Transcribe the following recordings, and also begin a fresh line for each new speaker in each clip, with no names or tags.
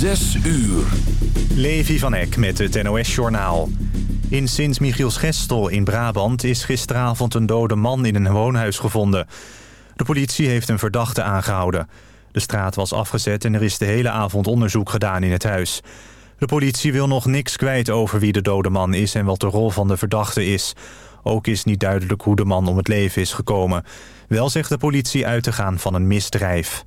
Zes uur.
Levi van Eck met het NOS-journaal. In Sint-Michiels-Gestel in Brabant is gisteravond een dode man in een woonhuis gevonden. De politie heeft een verdachte aangehouden. De straat was afgezet en er is de hele avond onderzoek gedaan in het huis. De politie wil nog niks kwijt over wie de dode man is en wat de rol van de verdachte is. Ook is niet duidelijk hoe de man om het leven is gekomen. Wel zegt de politie uit te gaan van een misdrijf.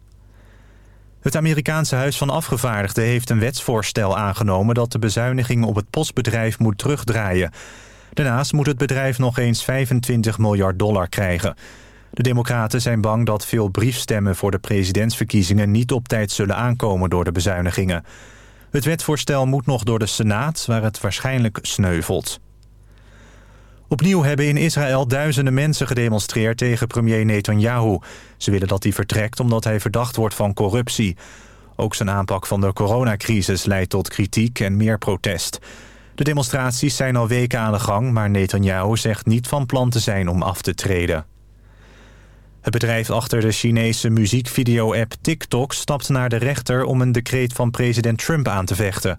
Het Amerikaanse Huis van Afgevaardigden heeft een wetsvoorstel aangenomen... dat de bezuiniging op het postbedrijf moet terugdraaien. Daarnaast moet het bedrijf nog eens 25 miljard dollar krijgen. De democraten zijn bang dat veel briefstemmen voor de presidentsverkiezingen... niet op tijd zullen aankomen door de bezuinigingen. Het wetsvoorstel moet nog door de Senaat, waar het waarschijnlijk sneuvelt. Opnieuw hebben in Israël duizenden mensen gedemonstreerd tegen premier Netanyahu. Ze willen dat hij vertrekt omdat hij verdacht wordt van corruptie. Ook zijn aanpak van de coronacrisis leidt tot kritiek en meer protest. De demonstraties zijn al weken aan de gang, maar Netanyahu zegt niet van plan te zijn om af te treden. Het bedrijf achter de Chinese muziekvideo-app TikTok stapt naar de rechter om een decreet van president Trump aan te vechten.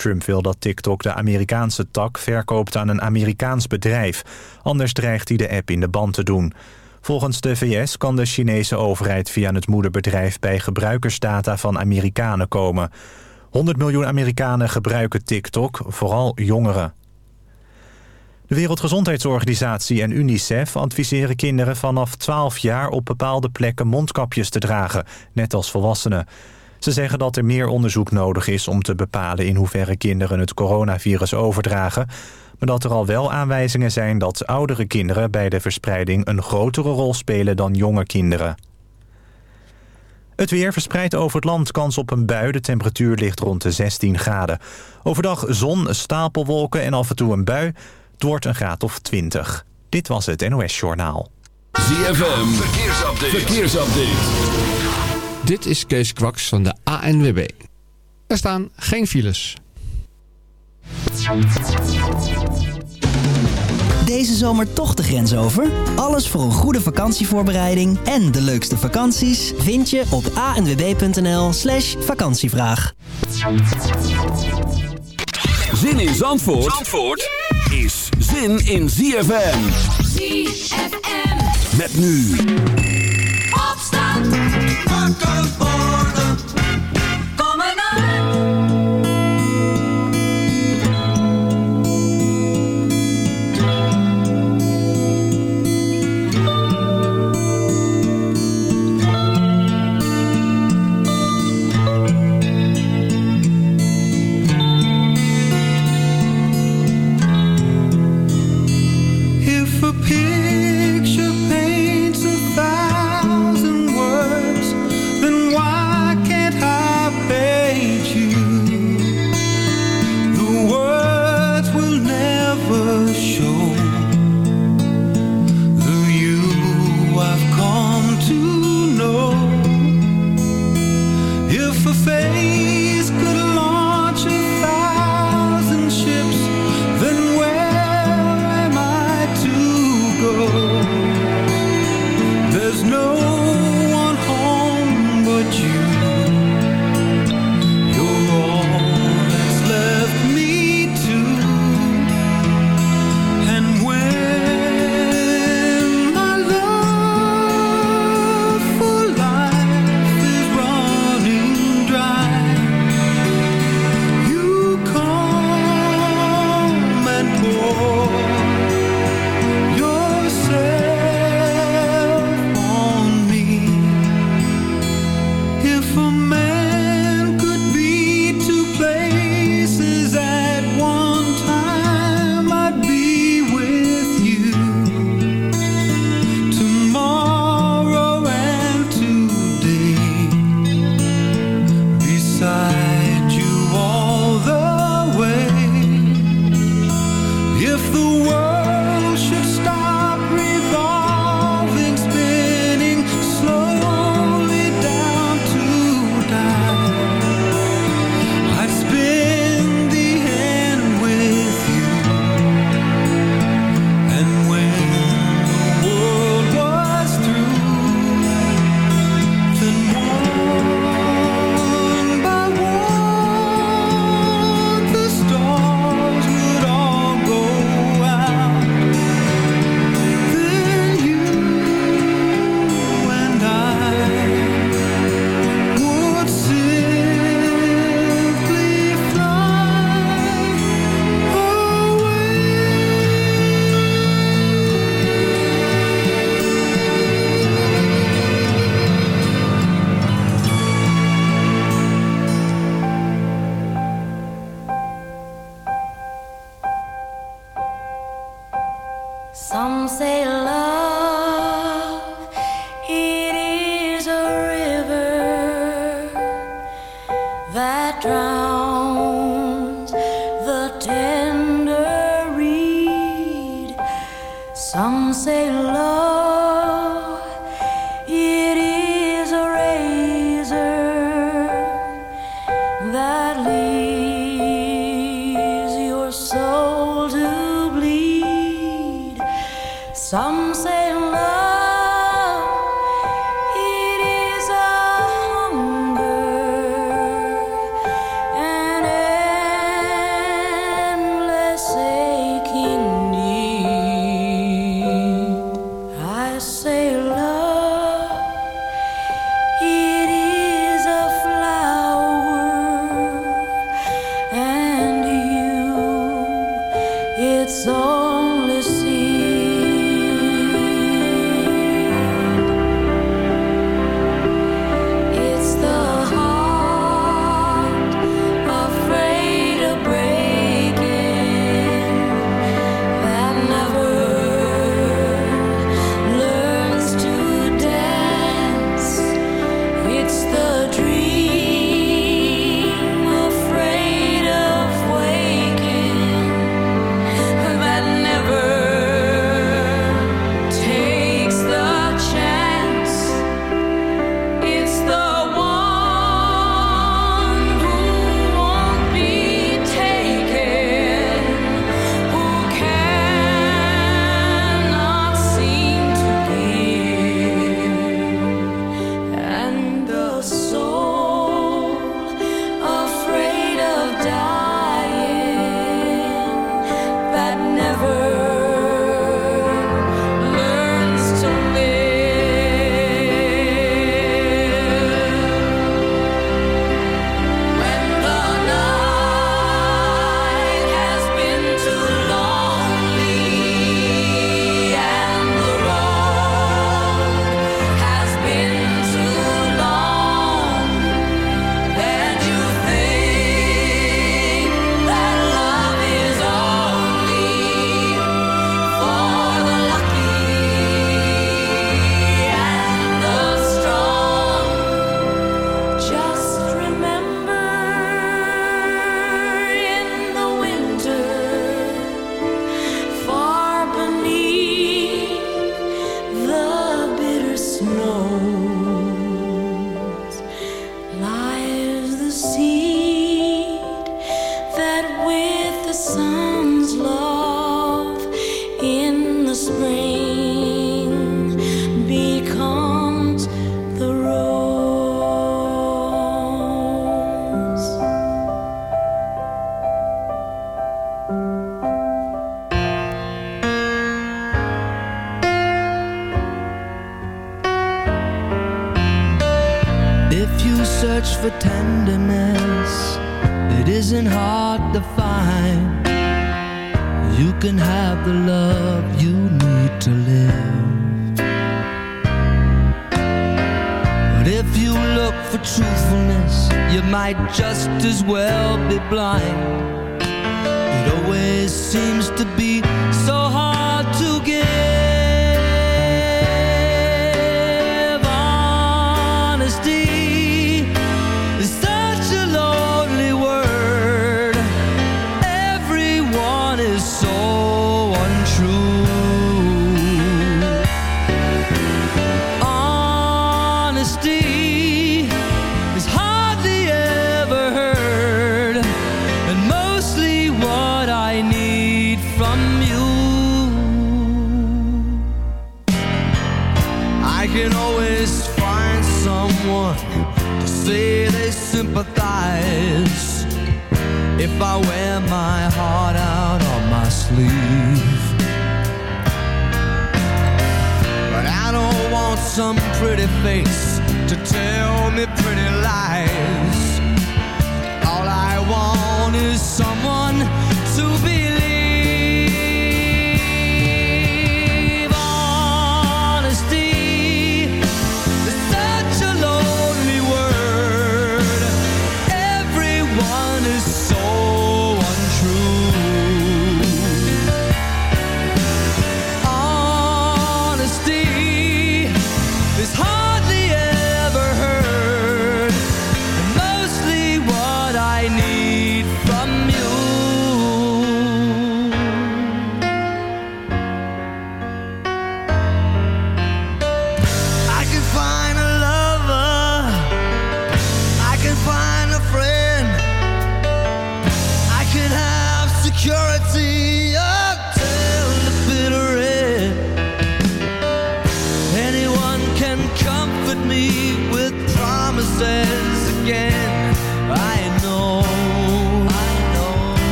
Trump wil dat TikTok de Amerikaanse tak verkoopt aan een Amerikaans bedrijf. Anders dreigt hij de app in de band te doen. Volgens de VS kan de Chinese overheid via het moederbedrijf... bij gebruikersdata van Amerikanen komen. 100 miljoen Amerikanen gebruiken TikTok, vooral jongeren. De Wereldgezondheidsorganisatie en UNICEF adviseren kinderen vanaf 12 jaar op bepaalde plekken mondkapjes te dragen, net als volwassenen. Ze zeggen dat er meer onderzoek nodig is om te bepalen in hoeverre kinderen het coronavirus overdragen, maar dat er al wel aanwijzingen zijn dat oudere kinderen bij de verspreiding een grotere rol spelen dan jonge kinderen. Het weer verspreidt over het land kans op een bui. De temperatuur ligt rond de 16 graden. Overdag zon, stapelwolken en af en toe een bui. Het wordt een graad of 20. Dit was het NOS Journaal.
ZFM, verkeersupdate. verkeersupdate.
Dit is Kees Kwaks van de ANWB. Er staan geen files.
Deze zomer toch de grens over? Alles voor een goede vakantievoorbereiding en de leukste vakanties vind je op anwb.nl slash vakantievraag.
Zin in Zandvoort, Zandvoort is zin in ZFM.
ZFM.
Met nu...
campo. Love.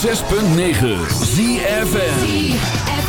106.9 ZFN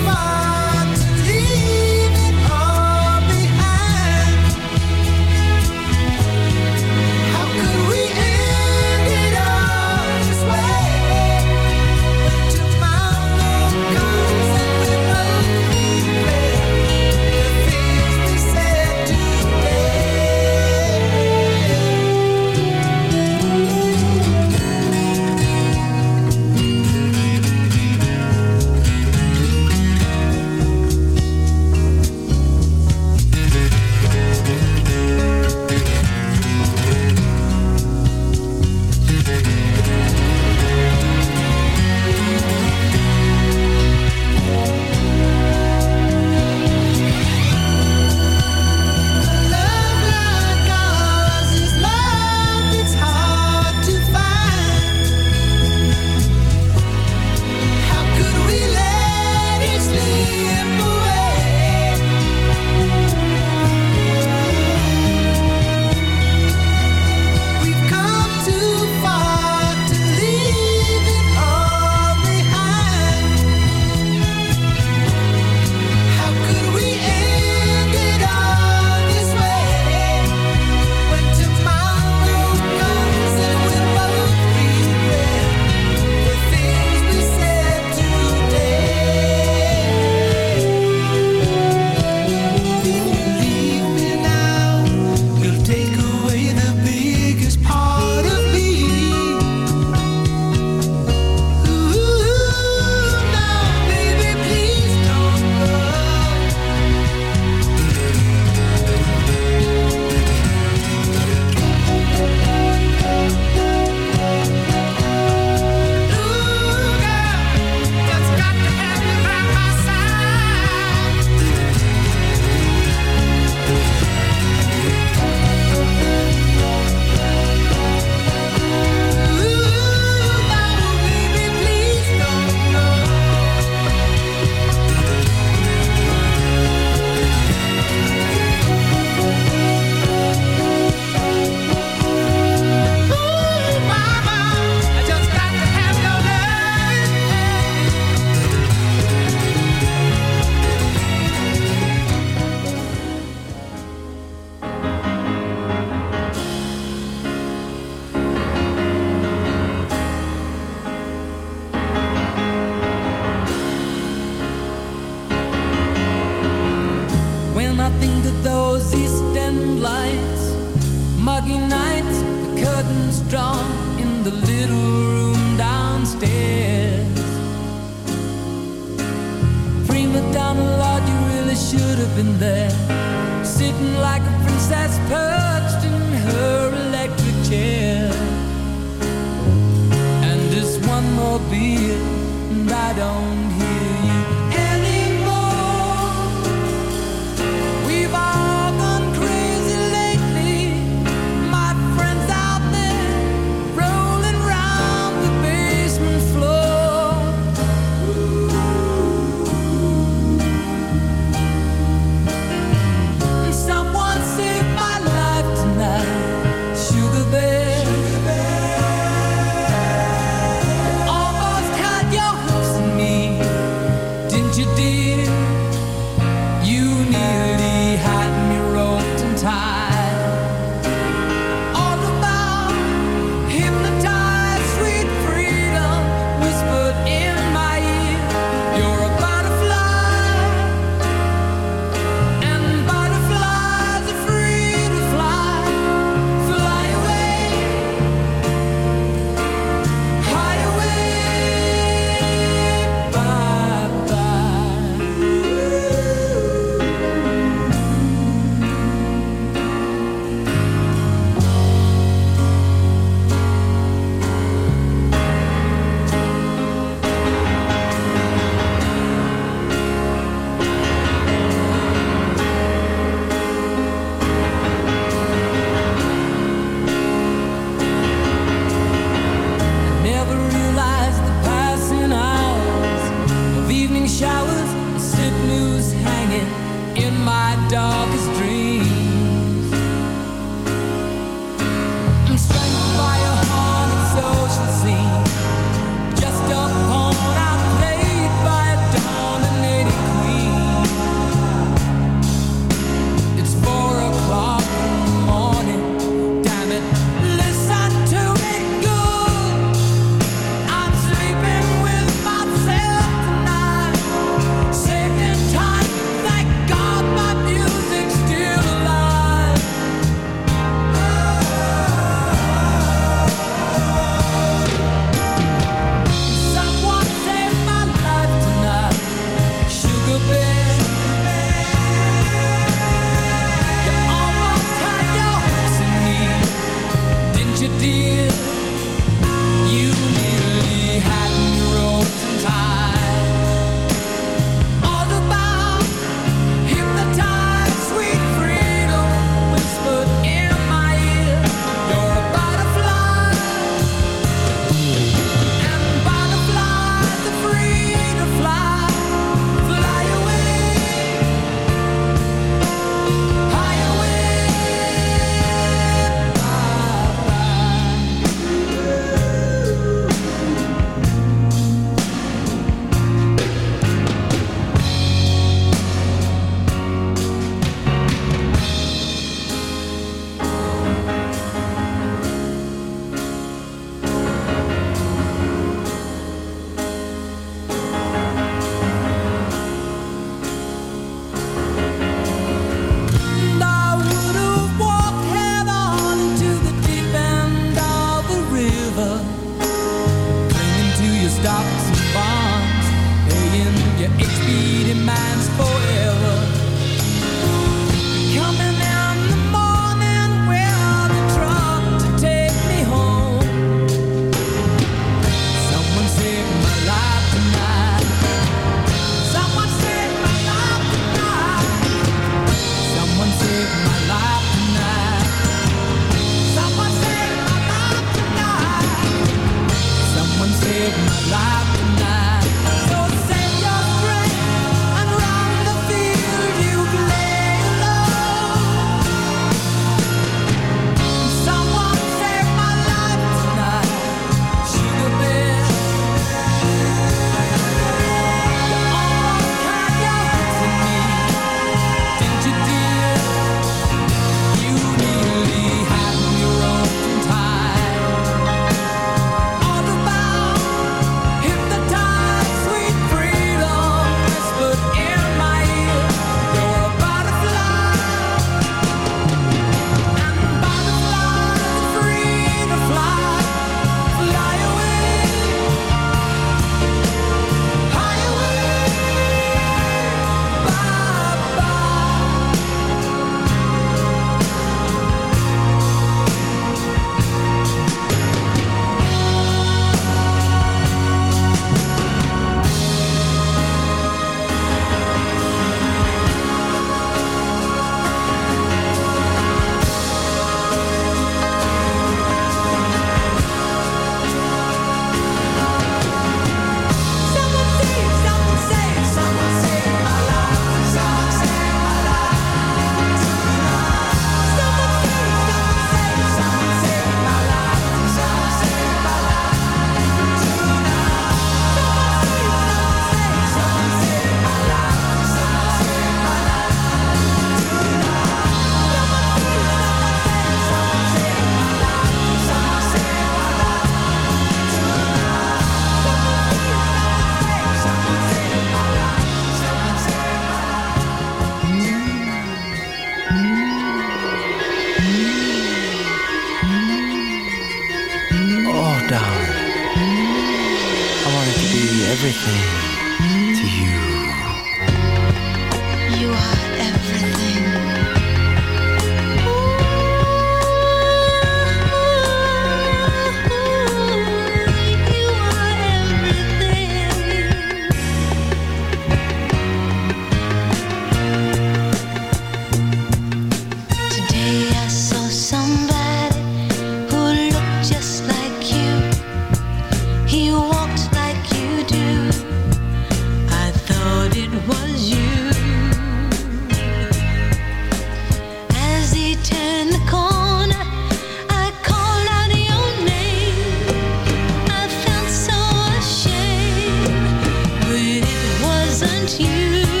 you.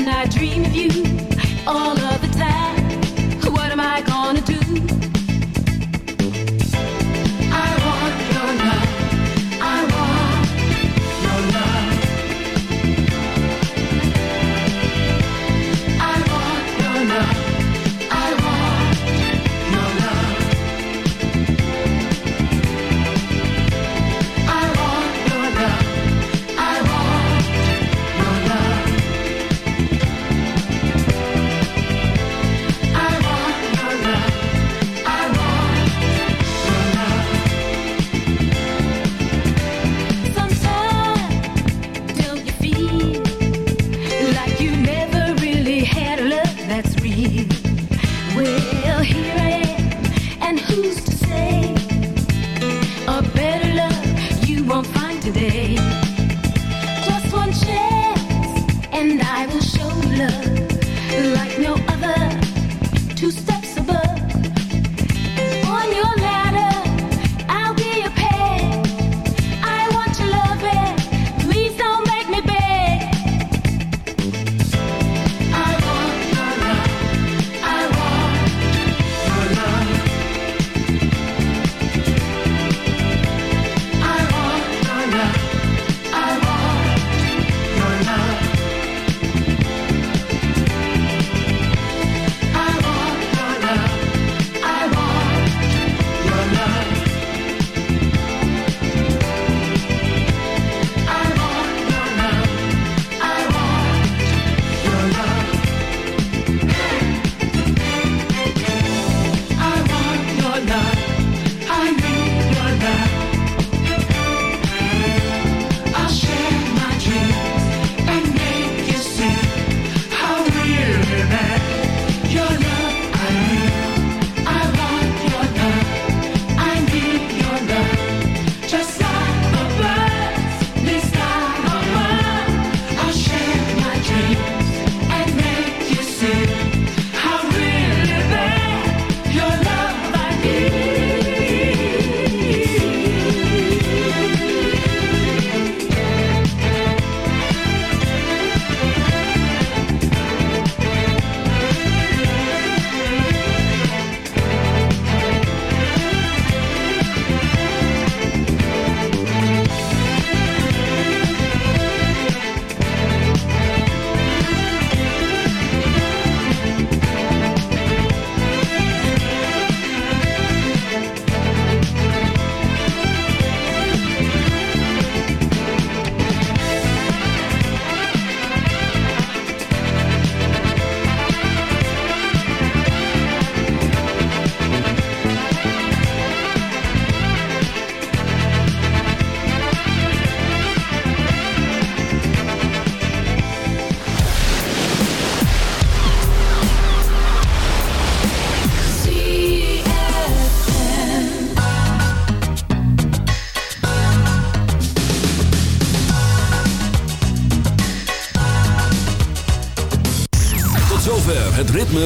and
I dream of you all of the time. What am I gonna do?